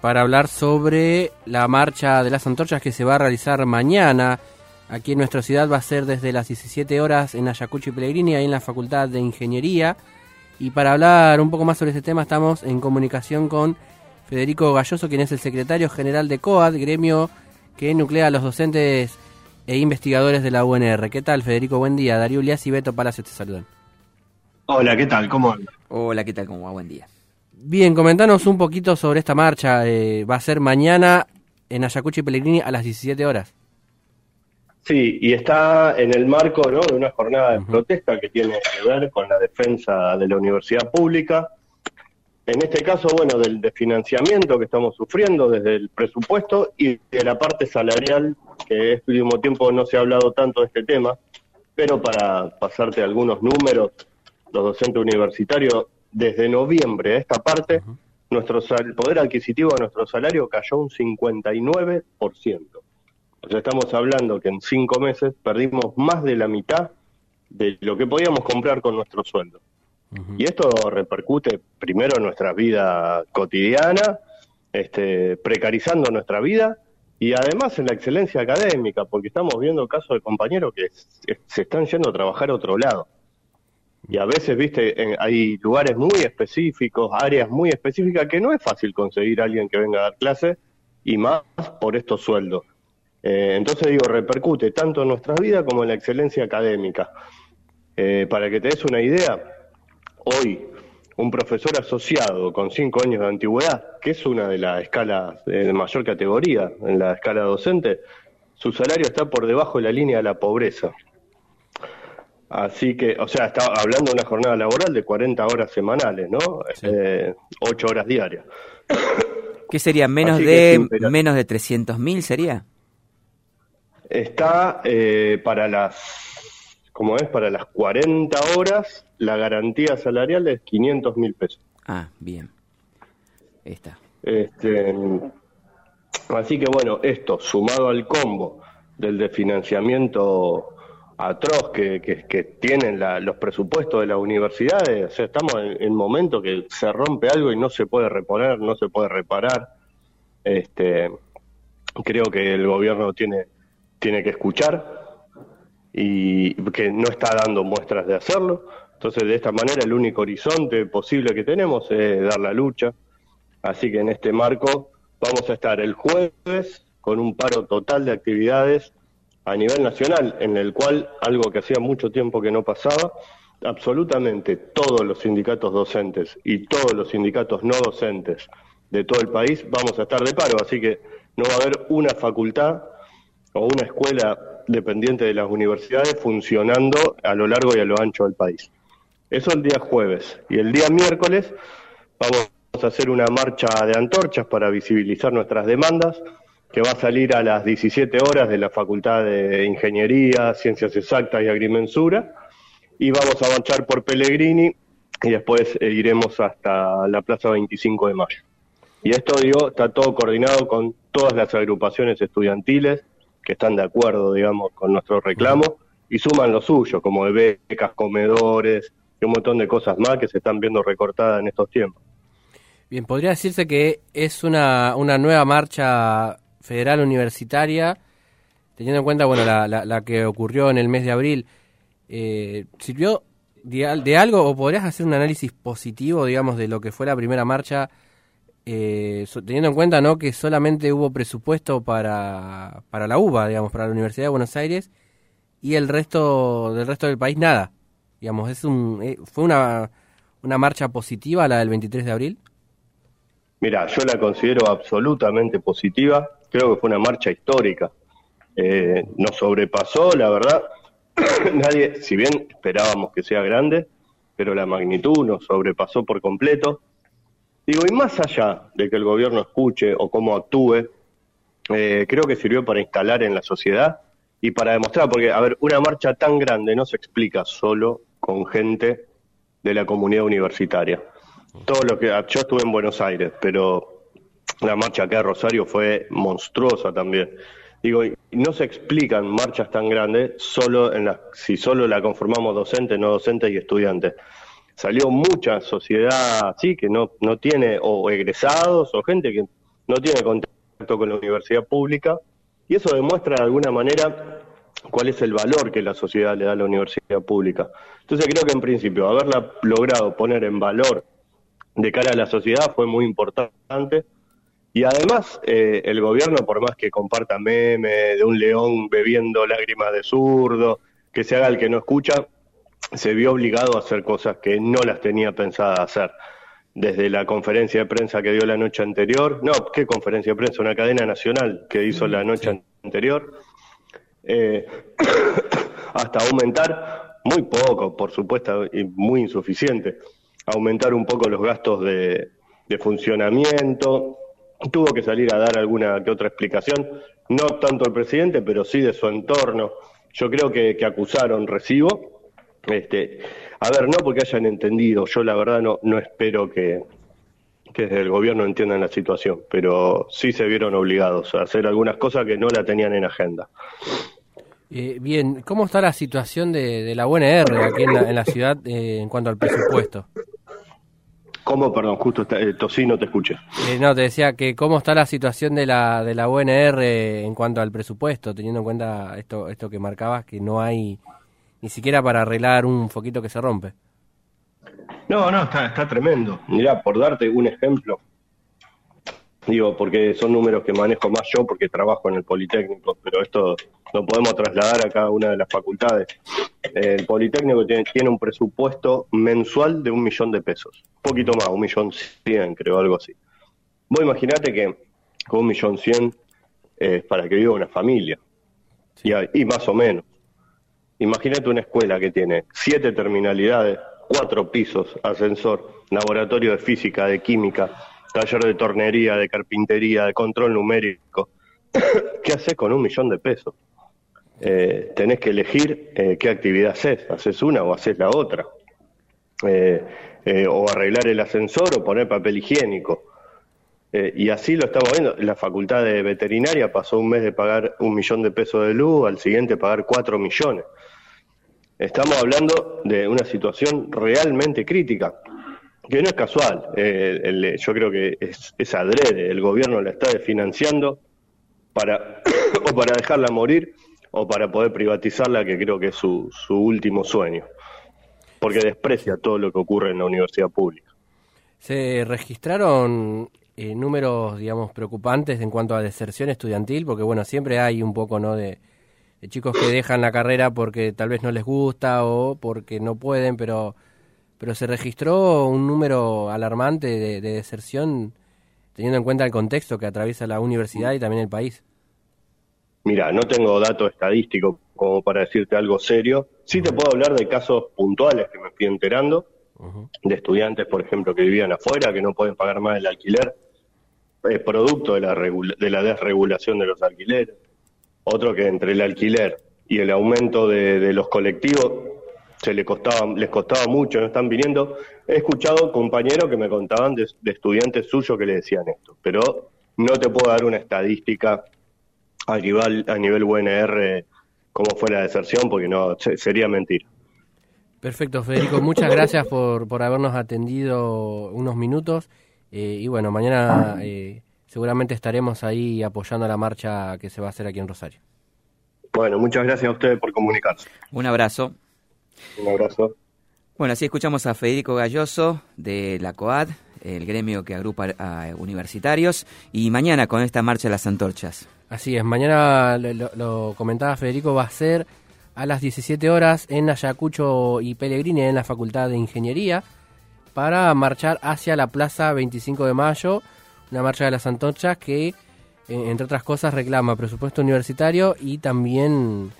para hablar sobre la marcha de las antorchas que se va a realizar mañana. Aquí en nuestra ciudad va a ser desde las 17 horas en Ayacucho y Pellegrini, ahí en la Facultad de Ingeniería. Y para hablar un poco más sobre este tema estamos en comunicación con Federico Galloso, quien es el secretario general de COAD, gremio que nuclea a los docentes e investigadores de la UNR. ¿Qué tal, Federico? Buen día. Darío Ulias y Beto Palacio te saludan. Hola, ¿qué tal? ¿Cómo andas? Hola, ¿qué tal? ¿Cómo va? Buen día. Bien, comentanos un poquito sobre esta marcha. Eh, va a ser mañana en Ayacucho y Pellegrini a las 17 horas. Sí, y está en el marco ¿no? de una jornada de protesta que tiene que ver con la defensa de la universidad pública. En este caso, bueno, del desfinanciamiento que estamos sufriendo desde el presupuesto y de la parte salarial, que este último tiempo no se ha hablado tanto de este tema, pero para pasarte algunos números, los docentes universitarios, desde noviembre a esta parte, nuestro el poder adquisitivo de nuestro salario cayó un 59%. O sea, estamos hablando que en cinco meses perdimos más de la mitad de lo que podíamos comprar con nuestro sueldo. Y esto repercute primero en nuestra vida cotidiana, este, precarizando nuestra vida y además en la excelencia académica, porque estamos viendo casos de compañeros que se están yendo a trabajar a otro lado. Y a veces, viste, hay lugares muy específicos, áreas muy específicas que no es fácil conseguir a alguien que venga a dar clase y más por estos sueldos. Eh, entonces digo, repercute tanto en nuestras vidas como en la excelencia académica. Eh, para que te des una idea, hoy un profesor asociado con cinco años de antigüedad, que es una de las escalas de mayor categoría en la escala docente, su salario está por debajo de la línea de la pobreza. Así que, o sea, está hablando de una jornada laboral de 40 horas semanales, ¿no? Eh, 8 horas diarias. ¿Qué sería? ¿Menos de menos de 300 mil sería? Está eh, para las, como es, para las 40 horas, la garantía salarial es 500 mil pesos. Ah, bien. Está. Este, así que bueno, esto sumado al combo del desfinanciamiento atroz que, que, tienen los presupuestos de las universidades. O sea, estamos en el momento que se rompe algo y no se puede reponer, no se puede reparar. Este, creo que el gobierno tiene, tiene que escuchar y que no está dando muestras de hacerlo. Entonces, de esta manera, el único horizonte posible que tenemos es dar la lucha. Así que en este marco vamos a estar el jueves con un paro total de actividades a nivel nacional, en el cual, algo que hacía mucho tiempo que no pasaba, absolutamente todos los sindicatos docentes y todos los sindicatos no docentes de todo el país vamos a estar de paro, así que no va a haber una facultad o una escuela dependiente de las universidades funcionando a lo largo y a lo ancho del país. Eso el día jueves. Y el día miércoles vamos a hacer una marcha de antorchas para visibilizar nuestras demandas que va a salir a las 17 horas de la Facultad de Ingeniería, Ciencias Exactas y Agrimensura, y vamos a marchar por Pellegrini y después eh, iremos hasta la Plaza 25 de Mayo. Y esto, digo, está todo coordinado con todas las agrupaciones estudiantiles que están de acuerdo, digamos, con nuestro reclamo y suman lo suyo, como de becas, comedores y un montón de cosas más que se están viendo recortadas en estos tiempos. Bien, podría decirse que es una, una nueva marcha federal universitaria, teniendo en cuenta bueno la, la, que ocurrió en el mes de abril, eh, ¿sirvió de, algo o podrías hacer un análisis positivo, digamos, de lo que fue la primera marcha, eh, teniendo en cuenta no que solamente hubo presupuesto para, para la UBA, digamos, para la Universidad de Buenos Aires, y el resto del resto del país nada? Digamos, es un, eh, ¿fue una, una marcha positiva la del 23 de abril? Mira, yo la considero absolutamente positiva creo que fue una marcha histórica. Eh, nos sobrepasó, la verdad. Nadie, si bien esperábamos que sea grande, pero la magnitud nos sobrepasó por completo. Digo, y más allá de que el gobierno escuche o cómo actúe, eh, creo que sirvió para instalar en la sociedad y para demostrar, porque, a ver, una marcha tan grande no se explica solo con gente de la comunidad universitaria. Todo lo que yo estuve en Buenos Aires, pero la marcha acá de Rosario fue monstruosa también. Digo, no se explican marchas tan grandes solo en si solo la conformamos docentes, no docentes y estudiantes. Salió mucha sociedad así que no, no tiene o egresados o gente que no tiene contacto con la universidad pública y eso demuestra de alguna manera cuál es el valor que la sociedad le da a la universidad pública. Entonces creo que en principio haberla logrado poner en valor de cara a la sociedad fue muy importante. Y además, eh, el gobierno, por más que comparta meme de un león bebiendo lágrimas de zurdo, que se haga el que no escucha, se vio obligado a hacer cosas que no las tenía pensada hacer. Desde la conferencia de prensa que dio la noche anterior, no, ¿qué conferencia de prensa? Una cadena nacional que hizo la noche anterior, eh, hasta aumentar, muy poco, por supuesto, y muy insuficiente, aumentar un poco los gastos de, funcionamiento. Tuvo que salir a dar alguna que otra explicación, no tanto el presidente, pero sí de su entorno. Yo creo que, acusaron recibo. Este, a ver, no porque hayan entendido, yo la verdad no, no espero que, que desde el gobierno entiendan la situación, pero sí se vieron obligados a hacer algunas cosas que no la tenían en agenda. Eh, bien, ¿cómo está la situación de, la UNR aquí en la, ciudad eh, en cuanto al presupuesto? ¿Cómo? Perdón, justo está, eh, Tosino te escuché. Eh, no, te decía que cómo está la situación de la, de la UNR en cuanto al presupuesto, teniendo en cuenta esto, esto que marcabas, que no hay ni siquiera para arreglar un foquito que se rompe. No, no, está, está tremendo. Mirá, por darte un ejemplo, digo, porque son números que manejo más yo porque trabajo en el Politécnico, pero esto lo podemos trasladar a cada una de las facultades. El Politécnico tiene, tiene un presupuesto mensual de un millón de pesos, un poquito más, un millón cien, creo, algo así. Vos imaginate que con un millón cien es para que viva una familia, y, y más o menos. Imagínate una escuela que tiene siete terminalidades, cuatro pisos, ascensor, laboratorio de física, de química, taller de tornería, de carpintería, de control numérico. ¿Qué haces con un millón de pesos? Eh, tenés que elegir eh, qué actividad haces, haces una o haces la otra. Eh, o arreglar el ascensor o poner papel higiénico. y así lo estamos viendo. La facultad de veterinaria pasó un mes de pagar un millón de pesos de luz, al siguiente pagar cuatro millones. Estamos hablando de una situación realmente crítica, que no es casual. yo creo que es, es adrede. El gobierno la está desfinanciando para, o para dejarla morir o para poder privatizarla, que creo que es su, su último sueño, porque desprecia todo lo que ocurre en la universidad pública. ¿Se registraron eh, números, digamos, preocupantes en cuanto a deserción estudiantil? Porque, bueno, siempre hay un poco, ¿no?, de, chicos que dejan la carrera porque tal vez no les gusta o porque no pueden, pero, pero se registró un número alarmante de deserción teniendo en cuenta el contexto que atraviesa la universidad y también el país. Mira, no tengo datos estadísticos como para decirte algo serio. Sí te puedo hablar de casos puntuales que me fui enterando, de estudiantes, por ejemplo, que vivían afuera, que no pueden pagar más el alquiler, es producto de la, de la desregulación de los alquileres. Otro que entre el alquiler y el aumento de, los colectivos se les costaba, les costaba mucho, no están viniendo. He escuchado compañeros que me contaban de, de estudiantes suyos que le decían esto, pero no te puedo dar una estadística a nivel, a nivel UNR cómo fue la deserción, porque no sería mentira. Perfecto, Federico. Muchas gracias por, por habernos atendido unos minutos. Eh, y bueno, mañana eh, seguramente estaremos ahí apoyando la marcha que se va a hacer aquí en Rosario. Bueno, muchas gracias a ustedes por comunicarse. Un abrazo. Un abrazo. Bueno, así escuchamos a Federico Galloso de la COAD, el gremio que agrupa a universitarios, y mañana con esta marcha de las antorchas. Así es, mañana lo, comentaba Federico, va a ser a las 17 horas en Ayacucho y Pellegrini en la Facultad de Ingeniería para marchar hacia la Plaza 25 de Mayo, una marcha de las antorchas que, eh, entre otras cosas, reclama presupuesto universitario y también